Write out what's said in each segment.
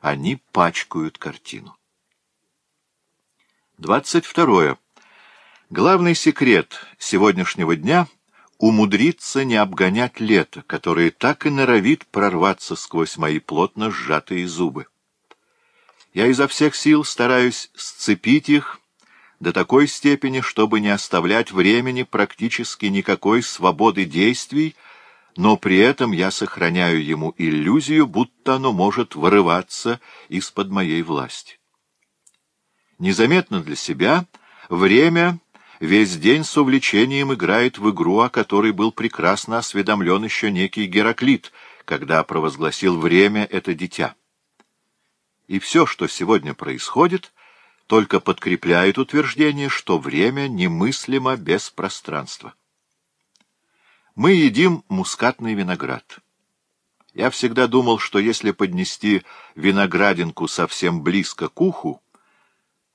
Они пачкают картину. 22. Главный секрет сегодняшнего дня — умудриться не обгонять лето, которое так и норовит прорваться сквозь мои плотно сжатые зубы. Я изо всех сил стараюсь сцепить их до такой степени, чтобы не оставлять времени практически никакой свободы действий — но при этом я сохраняю ему иллюзию, будто оно может вырываться из-под моей власти. Незаметно для себя время весь день с увлечением играет в игру, о которой был прекрасно осведомлен еще некий Гераклит, когда провозгласил время это дитя. И все, что сегодня происходит, только подкрепляет утверждение, что время немыслимо без пространства. Мы едим мускатный виноград. Я всегда думал, что если поднести виноградинку совсем близко к уху,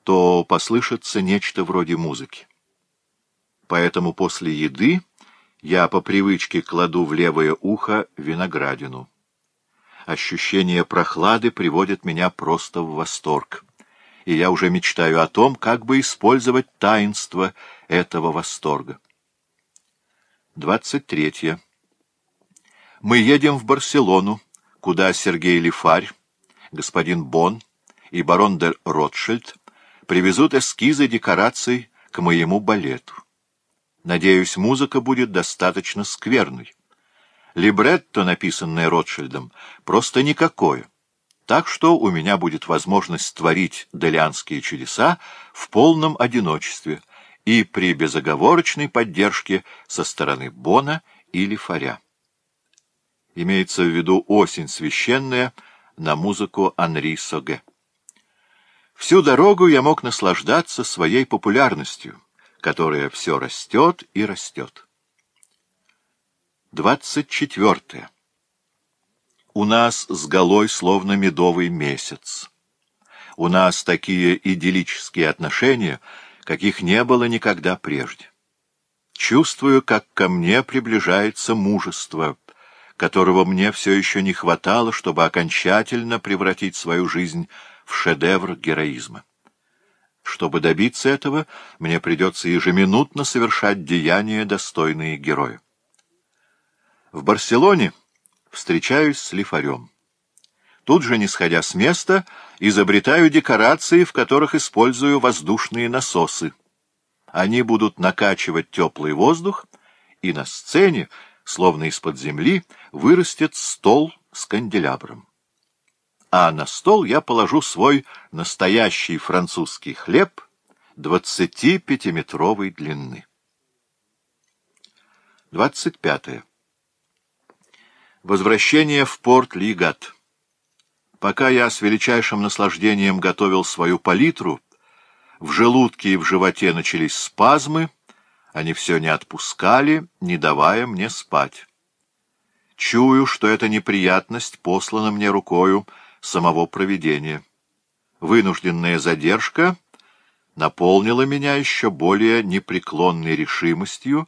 то послышится нечто вроде музыки. Поэтому после еды я по привычке кладу в левое ухо виноградину. Ощущение прохлады приводит меня просто в восторг, и я уже мечтаю о том, как бы использовать таинство этого восторга. 23. Мы едем в Барселону, куда Сергей Лифарь, господин Бон и барон де Ротшильд привезут эскизы декораций к моему балету. Надеюсь, музыка будет достаточно скверной. Либретто, написанное Ротшильдом, просто никакое. Так что у меня будет возможность творить делианские чудеса в полном одиночестве — и при безоговорочной поддержке со стороны Бона или Фаря. Имеется в виду осень священная на музыку Анри Соге. Всю дорогу я мог наслаждаться своей популярностью, которая все растет и растет. 24. У нас с голой словно медовый месяц. У нас такие идиллические отношения — каких не было никогда прежде. Чувствую, как ко мне приближается мужество, которого мне все еще не хватало, чтобы окончательно превратить свою жизнь в шедевр героизма. Чтобы добиться этого, мне придется ежеминутно совершать деяния, достойные героя. В Барселоне встречаюсь с лифарем. Тут же, не сходя с места, изобретаю декорации, в которых использую воздушные насосы. Они будут накачивать теплый воздух, и на сцене, словно из-под земли, вырастет стол с канделябром. А на стол я положу свой настоящий французский хлеб 25-метровой длины. 25. Возвращение в порт Лигат. Пока я с величайшим наслаждением готовил свою палитру, в желудке и в животе начались спазмы, они все не отпускали, не давая мне спать. Чую, что эта неприятность послана мне рукою самого провидения. Вынужденная задержка наполнила меня еще более непреклонной решимостью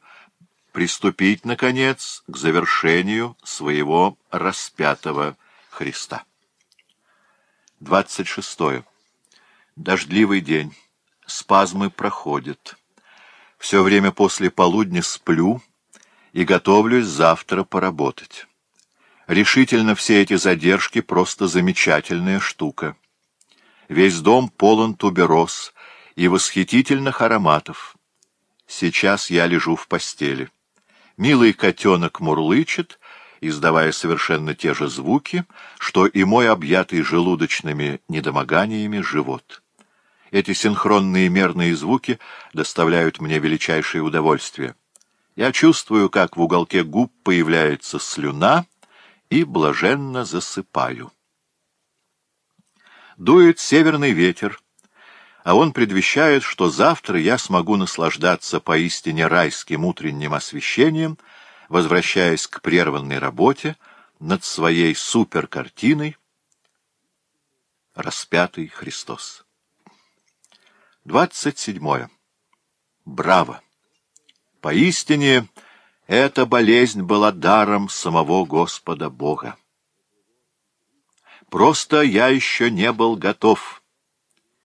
приступить, наконец, к завершению своего распятого Христа. 26. Дождливый день. Спазмы проходят. Все время после полудня сплю и готовлюсь завтра поработать. Решительно все эти задержки — просто замечательная штука. Весь дом полон тубероз и восхитительных ароматов. Сейчас я лежу в постели. Милый котенок мурлычет — издавая совершенно те же звуки, что и мой объятый желудочными недомоганиями живот. Эти синхронные мерные звуки доставляют мне величайшее удовольствие. Я чувствую, как в уголке губ появляется слюна, и блаженно засыпаю. Дует северный ветер, а он предвещает, что завтра я смогу наслаждаться поистине райским утренним освещением — возвращаясь к прерванной работе над своей суперкартиной «Распятый Христос». 27. Браво! Поистине, эта болезнь была даром самого Господа Бога. Просто я еще не был готов.